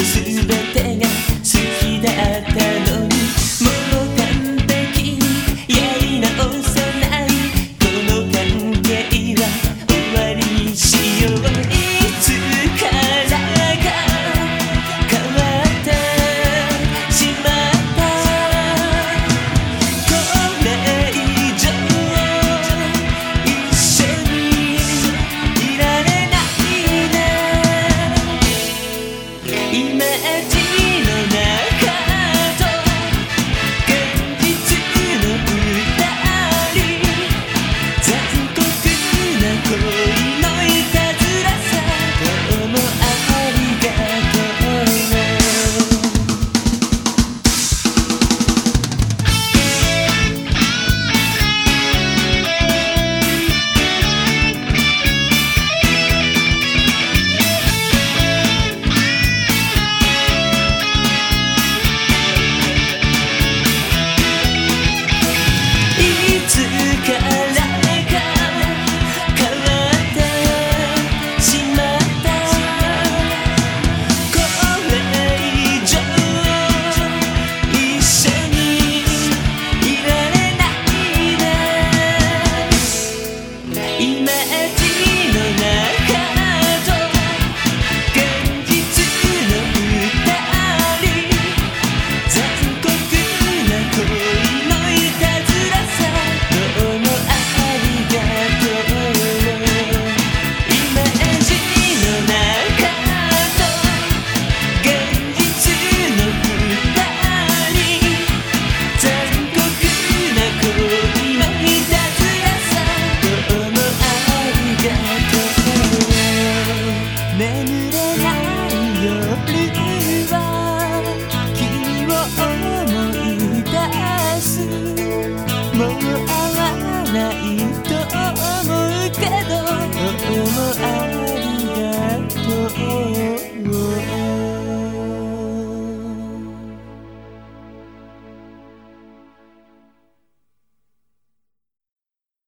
Decidir れない